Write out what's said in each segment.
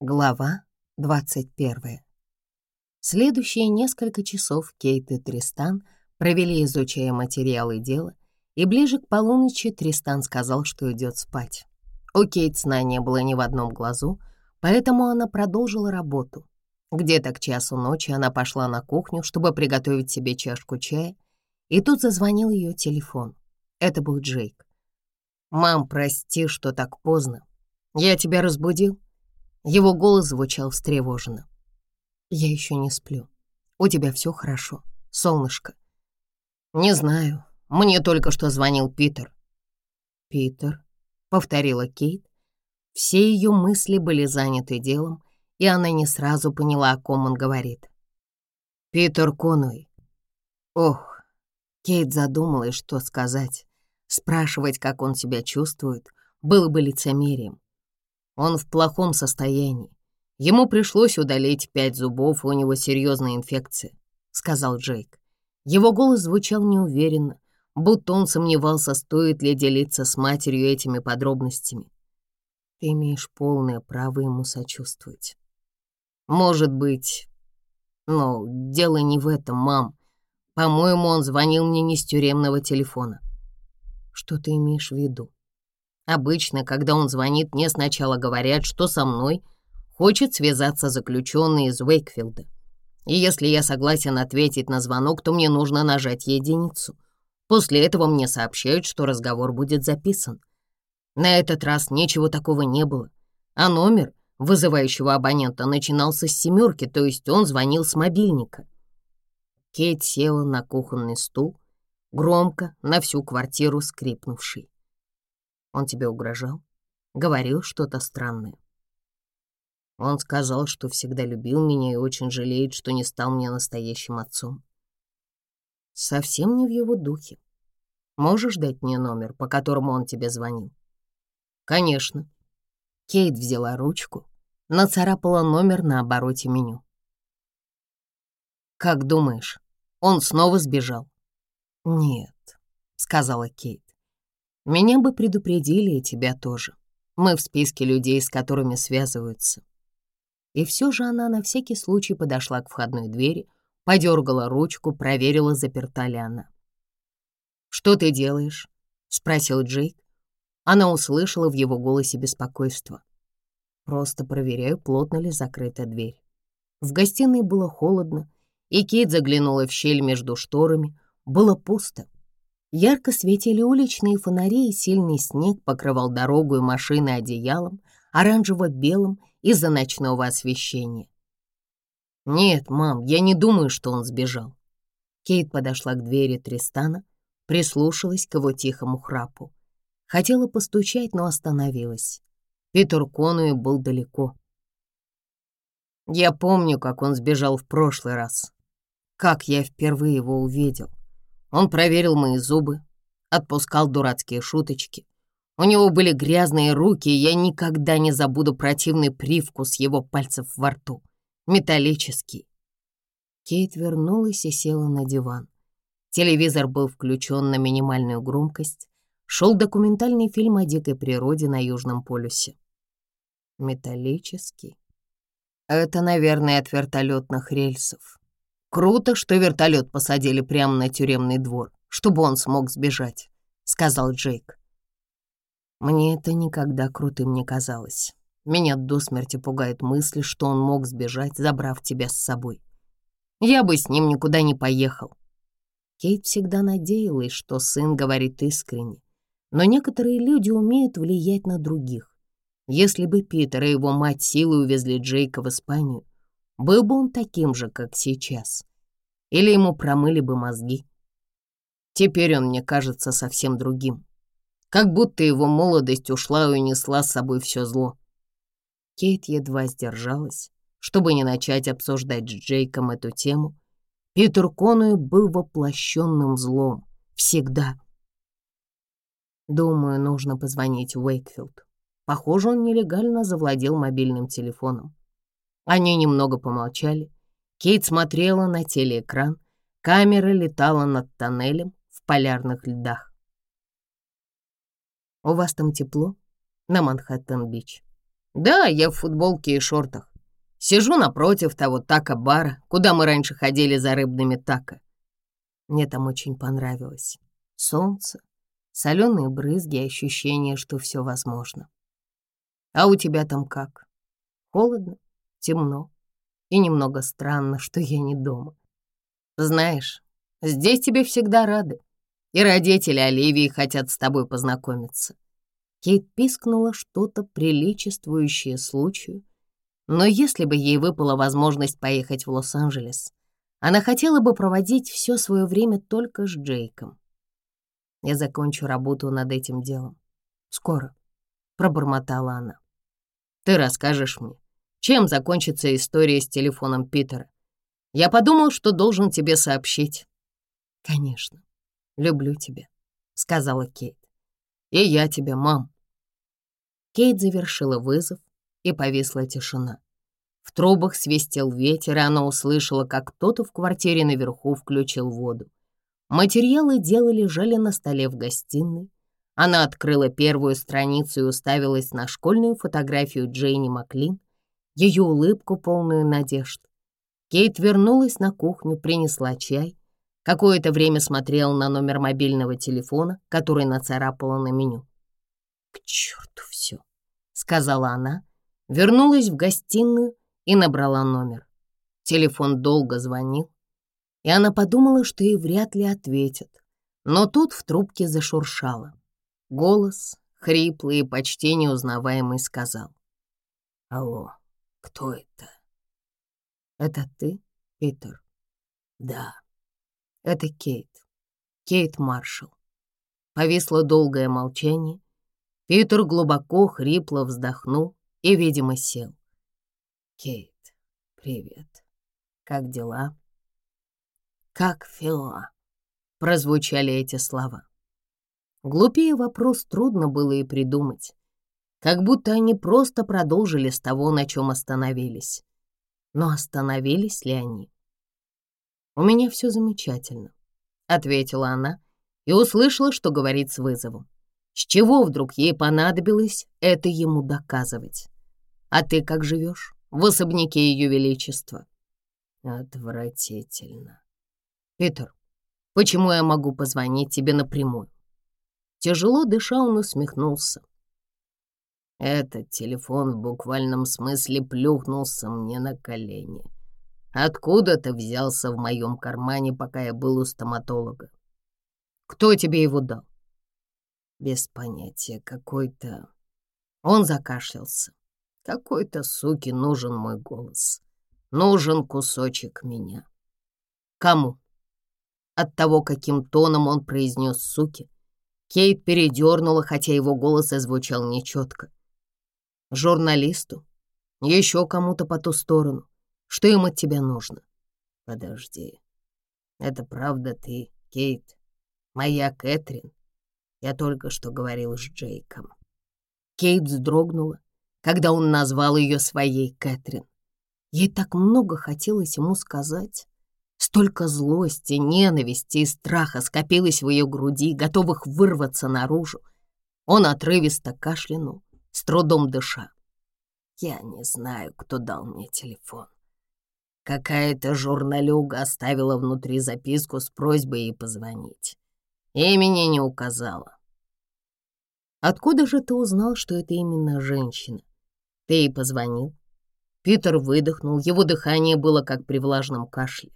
Глава 21. Следующие несколько часов Кейт и Тристан провели, изучая материалы дела, и ближе к полуночи Тристан сказал, что идет спать. У Кейт сна не было ни в одном глазу, поэтому она продолжила работу. Где-то к часу ночи она пошла на кухню, чтобы приготовить себе чашку чая, и тут зазвонил ее телефон. Это был Джейк. «Мам, прости, что так поздно. Я тебя разбудил?» Его голос звучал встревоженно. «Я еще не сплю. У тебя все хорошо, солнышко». «Не знаю. Мне только что звонил Питер». «Питер», — повторила Кейт. Все ее мысли были заняты делом, и она не сразу поняла, о ком он говорит. «Питер Конуэй». «Ох». Кейт задумалась, что сказать. Спрашивать, как он себя чувствует, было бы лицемерием. Он в плохом состоянии. Ему пришлось удалить пять зубов, у него серьезная инфекция», — сказал Джейк. Его голос звучал неуверенно, будто он сомневался, стоит ли делиться с матерью этими подробностями. «Ты имеешь полное право ему сочувствовать». «Может быть. Но дело не в этом, мам. По-моему, он звонил мне не с тюремного телефона». «Что ты имеешь в виду?» Обычно, когда он звонит, мне сначала говорят, что со мной хочет связаться заключенный из Уэйкфилда. И если я согласен ответить на звонок, то мне нужно нажать единицу. После этого мне сообщают, что разговор будет записан. На этот раз ничего такого не было, а номер вызывающего абонента начинался с семерки, то есть он звонил с мобильника. Кейт села на кухонный стул, громко на всю квартиру скрипнувший. Он тебе угрожал? Говорил что-то странное?» Он сказал, что всегда любил меня и очень жалеет, что не стал мне настоящим отцом. Совсем не в его духе. Можешь дать мне номер, по которому он тебе звонил? Конечно. Кейт взяла ручку, нацарапала номер на обороте меню. Как думаешь, он снова сбежал? Нет, сказала Кейт. Меня бы предупредили и тебя тоже. Мы в списке людей, с которыми связываются. И все же она на всякий случай подошла к входной двери, подергала ручку, проверила, заперта ли она. «Что ты делаешь?» — спросил Джейк. Она услышала в его голосе беспокойство. «Просто проверяю, плотно ли закрыта дверь». В гостиной было холодно, и Кейт заглянула в щель между шторами. Было пусто. Ярко светили уличные фонари, и сильный снег покрывал дорогу и машины одеялом, оранжево-белым из-за ночного освещения. «Нет, мам, я не думаю, что он сбежал». Кейт подошла к двери Тристана, прислушалась к его тихому храпу. Хотела постучать, но остановилась. Питер Конуэ был далеко. Я помню, как он сбежал в прошлый раз, как я впервые его увидел. Он проверил мои зубы, отпускал дурацкие шуточки. У него были грязные руки, и я никогда не забуду противный привкус его пальцев во рту. Металлический. Кейт вернулась и села на диван. Телевизор был включен на минимальную громкость. Шел документальный фильм о дикой природе на Южном полюсе. Металлический. Это, наверное, от вертолетных рельсов. «Круто, что вертолет посадили прямо на тюремный двор, чтобы он смог сбежать», — сказал Джейк. Мне это никогда крутым не казалось. Меня до смерти пугает мысль, что он мог сбежать, забрав тебя с собой. Я бы с ним никуда не поехал. Кейт всегда надеялась, что сын говорит искренне. Но некоторые люди умеют влиять на других. Если бы Питер и его мать силой увезли Джейка в Испанию, был бы он таким же, как сейчас или ему промыли бы мозги. Теперь он мне кажется совсем другим. Как будто его молодость ушла и унесла с собой все зло. Кейт едва сдержалась, чтобы не начать обсуждать с Джейком эту тему. Питер Конуэ был воплощенным злом. Всегда. Думаю, нужно позвонить Уэйкфилд. Похоже, он нелегально завладел мобильным телефоном. Они немного помолчали, Кейт смотрела на телеэкран. Камера летала над тоннелем в полярных льдах. «У вас там тепло?» «На Манхэттен-Бич». «Да, я в футболке и шортах. Сижу напротив того тако-бара, куда мы раньше ходили за рыбными тако. Мне там очень понравилось. Солнце, соленые брызги ощущение, что все возможно. А у тебя там как? Холодно, темно, и немного странно, что я не дома. Знаешь, здесь тебе всегда рады, и родители Оливии хотят с тобой познакомиться». Кейт пискнула что-то приличествующее случаю, но если бы ей выпала возможность поехать в Лос-Анджелес, она хотела бы проводить все свое время только с Джейком. «Я закончу работу над этим делом. Скоро», — пробормотала она. «Ты расскажешь мне, чем закончится история с телефоном Питера. Я подумал, что должен тебе сообщить. «Конечно, люблю тебя», — сказала Кейт. «И я тебя, мам». Кейт завершила вызов, и повисла тишина. В трубах свистел ветер, и она услышала, как кто-то в квартире наверху включил воду. Материалы дела лежали на столе в гостиной. Она открыла первую страницу и уставилась на школьную фотографию Джейни Маклин, ее улыбку, полную надежд. Кейт вернулась на кухню, принесла чай. Какое-то время смотрела на номер мобильного телефона, который нацарапала на меню. «К черту все!» — сказала она, вернулась в гостиную и набрала номер. Телефон долго звонил, и она подумала, что ей вряд ли ответят. Но тут в трубке зашуршало. Голос, хриплый и почти неузнаваемый, сказал. «Алло, кто это?» «Это ты, Питер?» «Да, это Кейт. Кейт Маршалл». Повисло долгое молчание. Питер глубоко, хрипло вздохнул и, видимо, сел. «Кейт, привет. Как дела?» «Как Фила?» — прозвучали эти слова. Глупее вопрос трудно было и придумать как будто они просто продолжили с того, на чем остановились. Но остановились ли они? «У меня все замечательно», — ответила она и услышала, что говорит с вызовом. С чего вдруг ей понадобилось это ему доказывать? «А ты как живешь в особняке Ее Величества?» «Отвратительно». «Питер, почему я могу позвонить тебе напрямую?» Тяжело дыша, он усмехнулся. Этот телефон в буквальном смысле плюхнулся мне на колени. Откуда ты взялся в моем кармане, пока я был у стоматолога. Кто тебе его дал? Без понятия, какой-то... Он закашлялся. Какой-то суке нужен мой голос. Нужен кусочек меня. Кому? От того, каким тоном он произнес «суки», Кейт передернула, хотя его голос озвучал нечетко журналисту, еще кому-то по ту сторону. Что им от тебя нужно? Подожди. Это правда ты, Кейт? Моя Кэтрин? Я только что говорил с Джейком. Кейт вздрогнула, когда он назвал ее своей Кэтрин. Ей так много хотелось ему сказать. Столько злости, ненависти и страха скопилось в ее груди, готовых вырваться наружу. Он отрывисто кашлянул, с трудом дыша. Я не знаю, кто дал мне телефон. Какая-то журналюга оставила внутри записку с просьбой ей позвонить. Имени не указала. Откуда же ты узнал, что это именно женщина? Ты ей позвонил? Питер выдохнул, его дыхание было как при влажном кашле.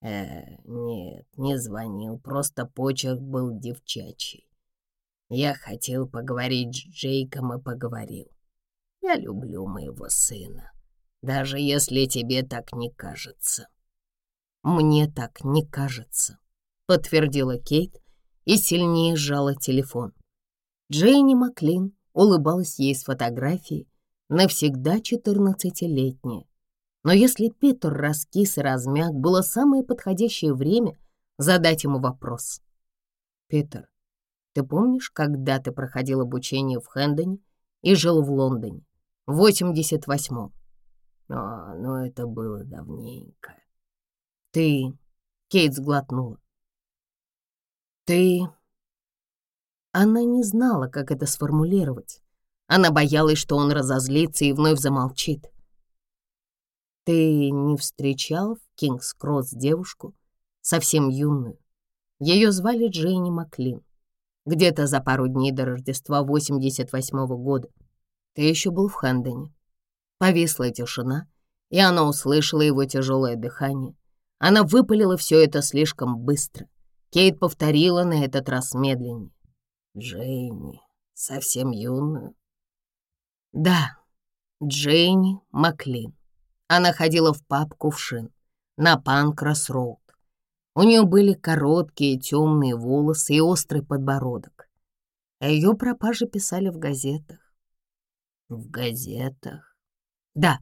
Э, нет, не звонил, просто почерк был девчачий. Я хотел поговорить с Джейком и поговорил. Я люблю моего сына, даже если тебе так не кажется». «Мне так не кажется», — подтвердила Кейт и сильнее сжала телефон. Джейни Маклин улыбалась ей с фотографии, навсегда четырнадцатилетняя. Но если Питер раскис и размяк, было самое подходящее время задать ему вопрос. «Питер, ты помнишь, когда ты проходил обучение в Хэндоне и жил в Лондоне? В 88-м. А, ну это было давненько. Ты... Кейт сглотнула. Ты... Она не знала, как это сформулировать. Она боялась, что он разозлится и вновь замолчит. Ты не встречал в Кингс-Кросс девушку, совсем юную. Ее звали Джейни Маклин где-то за пару дней до Рождества 88-го года. Ты еще был в Хэндоне. Повисла тишина, и она услышала его тяжелое дыхание. Она выпалила все это слишком быстро. Кейт повторила на этот раз медленнее. «Джейни, совсем юную». «Да, Джейни Маклин». Она ходила в паб «Кувшин» на Панкрас-Роу. У нее были короткие темные волосы и острый подбородок. А О ее пропаже писали в газетах. В газетах? Да.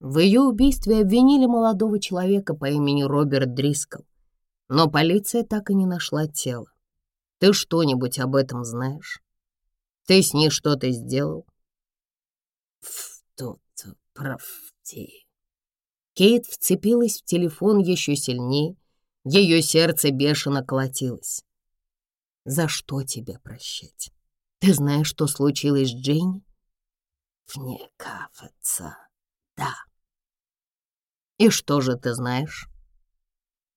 В ее убийстве обвинили молодого человека по имени Роберт Дрискл, но полиция так и не нашла тело. Ты что-нибудь об этом знаешь? Ты с ней что-то сделал? Что-то правди. Кейт вцепилась в телефон еще сильнее, ее сердце бешено колотилось. «За что тебя прощать? Ты знаешь, что случилось с Джейни?» «Вне кафеца, да». «И что же ты знаешь?»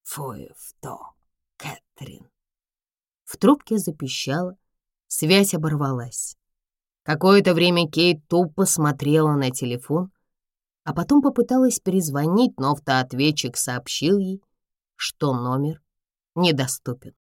«Фуев то, Кэтрин». В трубке запищала, связь оборвалась. Какое-то время Кейт тупо смотрела на телефон, а потом попыталась перезвонить, но автоответчик сообщил ей, что номер недоступен.